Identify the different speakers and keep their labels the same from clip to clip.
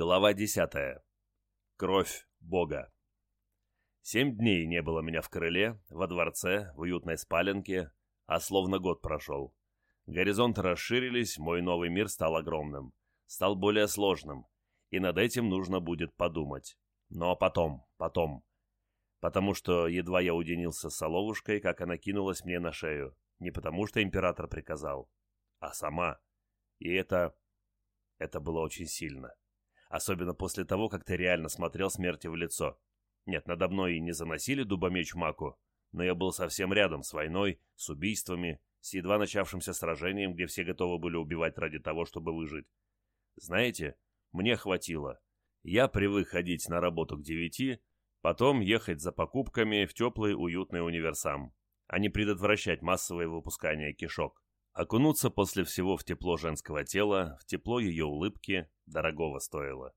Speaker 1: Глава десятая. Кровь Бога. Семь дней не было меня в крыле, во дворце, в уютной спаленке, а словно год прошел. Горизонты расширились, мой новый мир стал огромным, стал более сложным, и над этим нужно будет подумать. Но потом, потом. Потому что едва я уединился с соловушкой, как она кинулась мне на шею. Не потому что император приказал, а сама. И это... это было очень сильно. Особенно после того, как ты реально смотрел смерти в лицо. Нет, надо мной и не заносили дубомеч маку, но я был совсем рядом с войной, с убийствами, с едва начавшимся сражением, где все готовы были убивать ради того, чтобы выжить. Знаете, мне хватило. Я привык ходить на работу к девяти, потом ехать за покупками в теплый уютный универсам, а не предотвращать массовое выпускание кишок. Окунуться после всего в тепло женского тела, в тепло ее улыбки, дорогого стоило.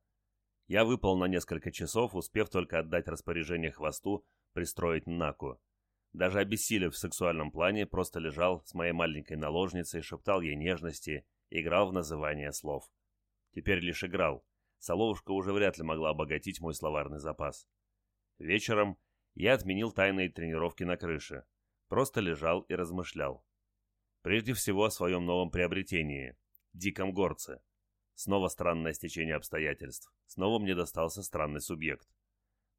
Speaker 1: Я выпал на несколько часов, успев только отдать распоряжение хвосту пристроить Наку. Даже обессилев в сексуальном плане, просто лежал с моей маленькой наложницей, шептал ей нежности, играл в называние слов. Теперь лишь играл. Соловушка уже вряд ли могла обогатить мой словарный запас. Вечером я отменил тайные тренировки на крыше. Просто лежал и размышлял. Прежде всего о своем новом приобретении – диком горце. Снова странное стечение обстоятельств. Снова мне достался странный субъект.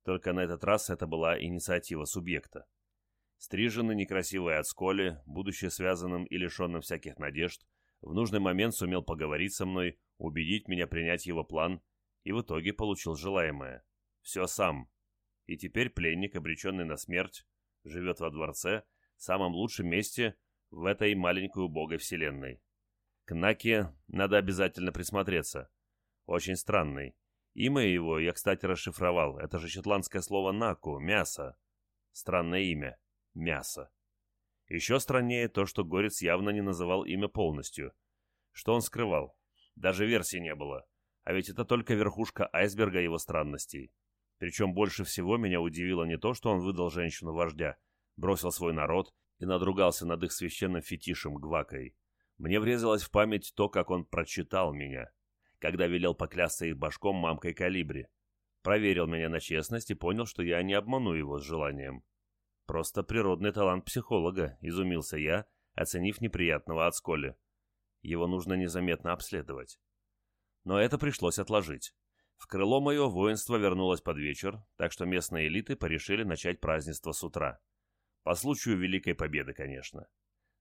Speaker 1: Только на этот раз это была инициатива субъекта. Стриженный некрасивый от сколи, будучи связанным и лишенным всяких надежд, в нужный момент сумел поговорить со мной, убедить меня принять его план и в итоге получил желаемое. Все сам. И теперь пленник, обреченный на смерть, живет во дворце, самом лучшем месте – в этой маленькой убогой вселенной. К Наке надо обязательно присмотреться. Очень странный. Имя его я, кстати, расшифровал. Это же шотландское слово «наку» — «мясо». Странное имя. Мясо. Еще страннее то, что Горец явно не называл имя полностью. Что он скрывал? Даже версии не было. А ведь это только верхушка айсберга его странностей. Причем больше всего меня удивило не то, что он выдал женщину-вождя, бросил свой народ и надругался над их священным фетишем Гвакой. Мне врезалось в память то, как он прочитал меня, когда велел поклясться их башком мамкой Калибри. Проверил меня на честность и понял, что я не обману его с желанием. Просто природный талант психолога, изумился я, оценив неприятного от сколи. Его нужно незаметно обследовать. Но это пришлось отложить. В крыло мое воинство вернулось под вечер, так что местные элиты порешили начать празднество с утра. По случаю Великой Победы, конечно.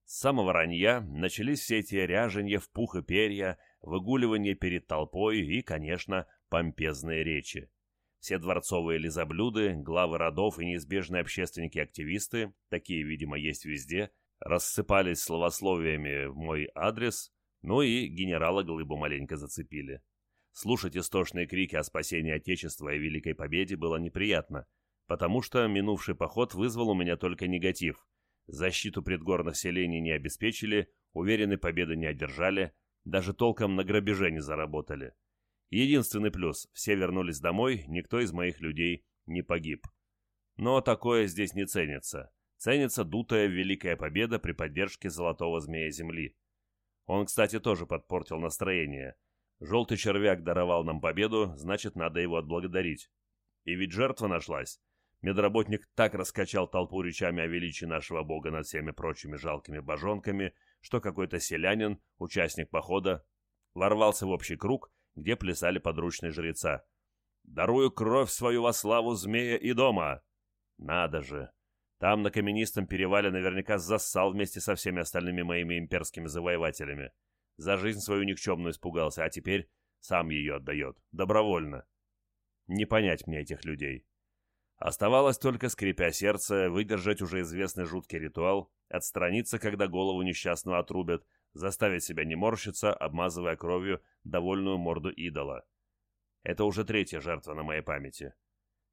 Speaker 1: С самого ранья начались все эти ряженья в пух и перья, выгуливание перед толпой и, конечно, помпезные речи. Все дворцовые лизоблюды, главы родов и неизбежные общественники-активисты, такие, видимо, есть везде, рассыпались словословиями в мой адрес, ну и генерала Глыбу маленько зацепили. Слушать истошные крики о спасении Отечества и Великой Победе было неприятно – потому что минувший поход вызвал у меня только негатив. Защиту предгорных селений не обеспечили, уверенной победы не одержали, даже толком на грабеже не заработали. Единственный плюс – все вернулись домой, никто из моих людей не погиб. Но такое здесь не ценится. Ценится дутая Великая Победа при поддержке Золотого Змея Земли. Он, кстати, тоже подпортил настроение. Желтый червяк даровал нам победу, значит, надо его отблагодарить. И ведь жертва нашлась. Медработник так раскачал толпу речами о величии нашего бога над всеми прочими жалкими божонками, что какой-то селянин, участник похода, ворвался в общий круг, где плясали подручные жреца. «Дарую кровь свою во славу змея и дома!» «Надо же! Там, на каменистом перевале, наверняка зассал вместе со всеми остальными моими имперскими завоевателями. За жизнь свою никчемную испугался, а теперь сам ее отдает. Добровольно. Не понять мне этих людей. Оставалось только, скрипя сердце, выдержать уже известный жуткий ритуал, отстраниться, когда голову несчастного отрубят, заставить себя не морщиться, обмазывая кровью довольную морду идола. Это уже третья жертва на моей памяти.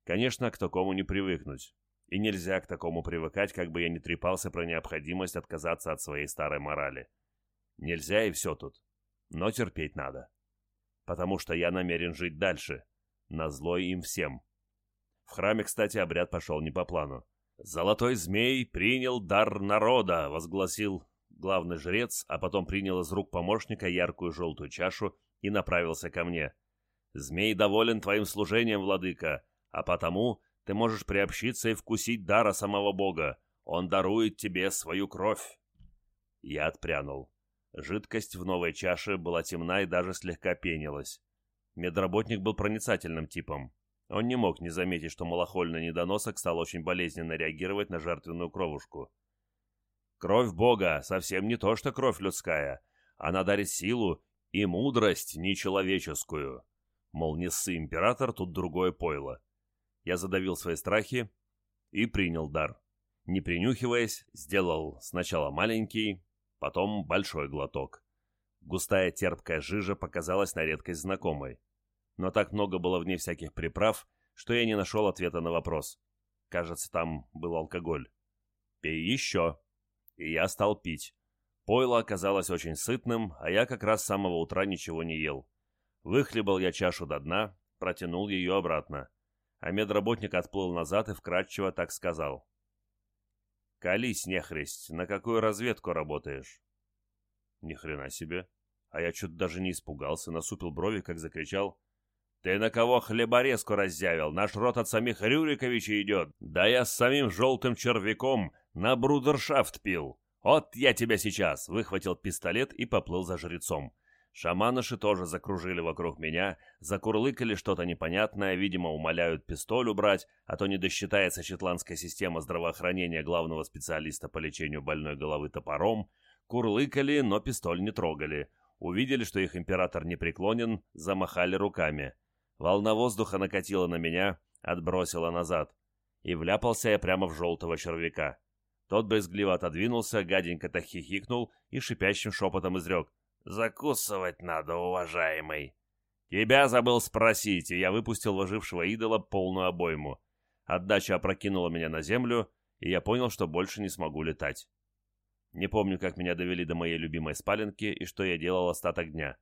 Speaker 1: Конечно, к такому не привыкнуть. И нельзя к такому привыкать, как бы я ни трепался про необходимость отказаться от своей старой морали. Нельзя и все тут. Но терпеть надо. Потому что я намерен жить дальше. на злой им всем. В храме, кстати, обряд пошел не по плану. «Золотой змей принял дар народа», — возгласил главный жрец, а потом принял из рук помощника яркую желтую чашу и направился ко мне. Змей доволен твоим служением, владыка, а потому ты можешь приобщиться и вкусить дара самого бога. Он дарует тебе свою кровь. Я отпрянул. Жидкость в новой чаше была темна и даже слегка пенилась. Медработник был проницательным типом. Он не мог не заметить, что малохольный недоносок стал очень болезненно реагировать на жертвенную кровушку. Кровь Бога совсем не то, что кровь людская. Она дарит силу и мудрость нечеловеческую. Мол, не ссы император, тут другое пойло. Я задавил свои страхи и принял дар. Не принюхиваясь, сделал сначала маленький, потом большой глоток. Густая терпкая жижа показалась на редкость знакомой. Но так много было в ней всяких приправ, что я не нашел ответа на вопрос. Кажется, там был алкоголь. «Пей еще!» И я стал пить. Пойло оказалось очень сытным, а я как раз с самого утра ничего не ел. Выхлебал я чашу до дна, протянул ее обратно. А медработник отплыл назад и вкратчиво так сказал. «Колись, нехресть, на какую разведку работаешь?» «Ни хрена себе!» А я что-то даже не испугался, насупил брови, как закричал. «Ты на кого хлеборезку раззявил? Наш рот от самих Рюриковичей идет. Да я с самим желтым червяком на брудершафт пил. Вот я тебя сейчас!» Выхватил пистолет и поплыл за жрецом. Шаманыши тоже закружили вокруг меня, закурлыкали что-то непонятное, видимо, умоляют пистоль убрать, а то не досчитается шотландская система здравоохранения главного специалиста по лечению больной головы топором. Курлыкали, но пистоль не трогали. Увидели, что их император не преклонен, замахали руками. Волна воздуха накатила на меня, отбросила назад. И вляпался я прямо в желтого червяка. Тот брезгливо отодвинулся, гаденько-то хихикнул и шипящим шепотом изрек. «Закусывать надо, уважаемый!» «Тебя забыл спросить!» И я выпустил вложившего идола полную обойму. Отдача опрокинула меня на землю, и я понял, что больше не смогу летать. Не помню, как меня довели до моей любимой спаленки и что я делал остаток дня.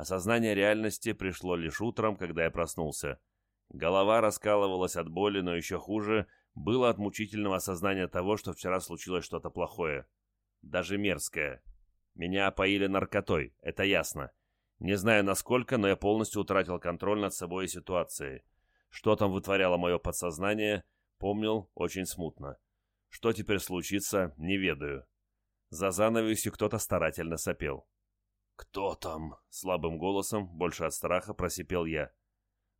Speaker 1: Осознание реальности пришло лишь утром, когда я проснулся. Голова раскалывалась от боли, но еще хуже было от мучительного осознания того, что вчера случилось что-то плохое. Даже мерзкое. Меня опоили наркотой, это ясно. Не знаю насколько, но я полностью утратил контроль над собой и ситуацией. Что там вытворяло мое подсознание, помнил очень смутно. Что теперь случится, не ведаю. За занавесью кто-то старательно сопел. «Кто там?» — слабым голосом, больше от страха, просипел я.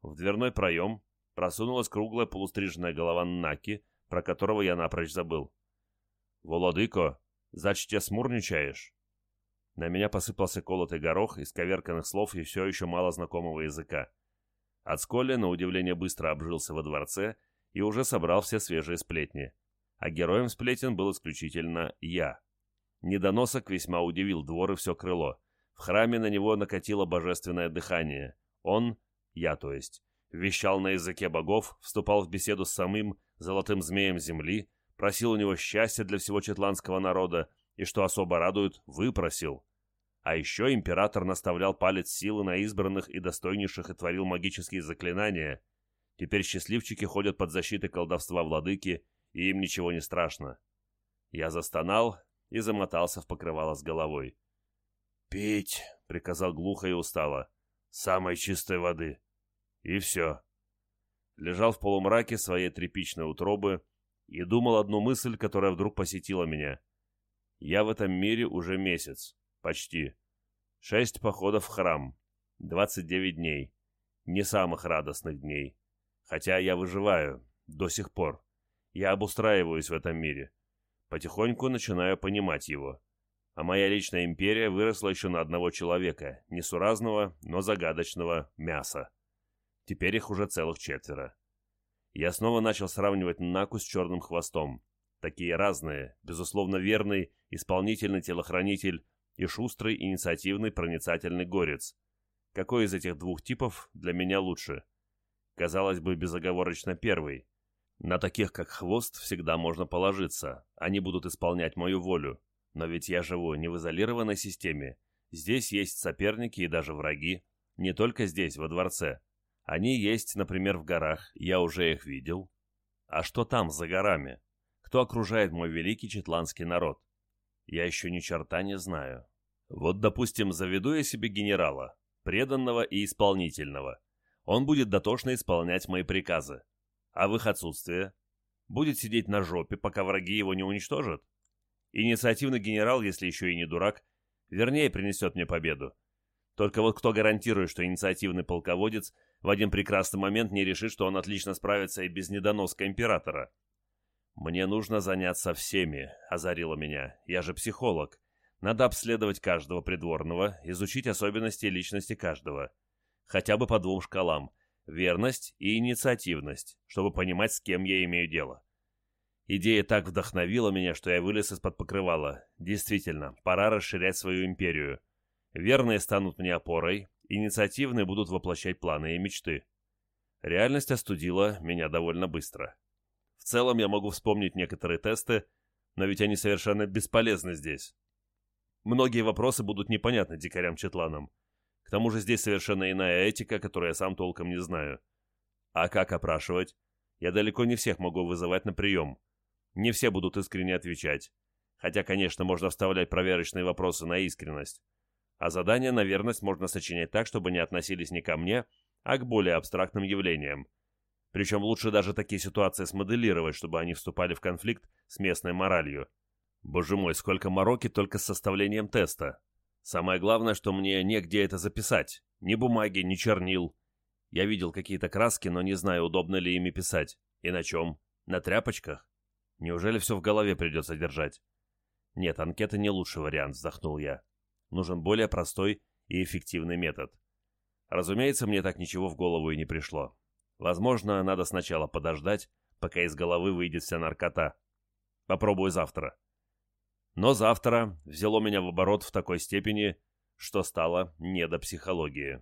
Speaker 1: В дверной проем просунулась круглая полустриженная голова Наки, про которого я напрочь забыл. «Володыко, зачте смурничаешь?» На меня посыпался колотый горох из коверканных слов и все еще мало знакомого языка. Отсколи, на удивление, быстро обжился во дворце и уже собрал все свежие сплетни. А героем сплетен был исключительно я. Недоносок весьма удивил двор и все крыло. В храме на него накатило божественное дыхание. Он, я то есть, вещал на языке богов, вступал в беседу с самым золотым змеем земли, просил у него счастья для всего четландского народа и, что особо радует, выпросил. А еще император наставлял палец силы на избранных и достойнейших и творил магические заклинания. Теперь счастливчики ходят под защитой колдовства владыки, и им ничего не страшно. Я застонал и замотался в покрывало с головой. «Пить!» — приказал глухо и устало. «Самой чистой воды!» И все. Лежал в полумраке своей тряпичной утробы и думал одну мысль, которая вдруг посетила меня. Я в этом мире уже месяц. Почти. Шесть походов в храм. Двадцать девять дней. Не самых радостных дней. Хотя я выживаю. До сих пор. Я обустраиваюсь в этом мире. Потихоньку начинаю понимать его а моя личная империя выросла еще на одного человека, несуразного, но загадочного мяса. Теперь их уже целых четверо. Я снова начал сравнивать Наку с черным хвостом. Такие разные, безусловно верный, исполнительный телохранитель и шустрый, инициативный, проницательный горец. Какой из этих двух типов для меня лучше? Казалось бы, безоговорочно первый. На таких, как хвост, всегда можно положиться. Они будут исполнять мою волю. Но ведь я живу не в изолированной системе. Здесь есть соперники и даже враги. Не только здесь, во дворце. Они есть, например, в горах. Я уже их видел. А что там, за горами? Кто окружает мой великий четландский народ? Я еще ни черта не знаю. Вот, допустим, заведу я себе генерала, преданного и исполнительного. он будет дотошно исполнять мои приказы. А в их отсутствие будет сидеть на жопе, пока враги его не уничтожат. Инициативный генерал, если еще и не дурак, вернее принесет мне победу. Только вот кто гарантирует, что инициативный полководец в один прекрасный момент не решит, что он отлично справится и без недоноска императора? «Мне нужно заняться всеми», — озарило меня. «Я же психолог. Надо обследовать каждого придворного, изучить особенности личности каждого. Хотя бы по двум шкалам — верность и инициативность, чтобы понимать, с кем я имею дело». Идея так вдохновила меня, что я вылез из-под покрывала. Действительно, пора расширять свою империю. Верные станут мне опорой, инициативные будут воплощать планы и мечты. Реальность остудила меня довольно быстро. В целом я могу вспомнить некоторые тесты, но ведь они совершенно бесполезны здесь. Многие вопросы будут непонятны дикарям-четланам. К тому же здесь совершенно иная этика, которую я сам толком не знаю. А как опрашивать? Я далеко не всех могу вызывать на прием. Не все будут искренне отвечать. Хотя, конечно, можно вставлять проверочные вопросы на искренность. А задания на верность можно сочинять так, чтобы не относились не ко мне, а к более абстрактным явлениям. Причем лучше даже такие ситуации смоделировать, чтобы они вступали в конфликт с местной моралью. Боже мой, сколько мороки только с составлением теста. Самое главное, что мне негде это записать. Ни бумаги, ни чернил. Я видел какие-то краски, но не знаю, удобно ли ими писать. И на чем? На тряпочках? Неужели все в голове придется держать? Нет, анкета не лучший вариант, вздохнул я. Нужен более простой и эффективный метод. Разумеется, мне так ничего в голову и не пришло. Возможно, надо сначала подождать, пока из головы выйдет вся наркота. Попробую завтра. Но завтра взяло меня в оборот в такой степени, что стало не до психологии.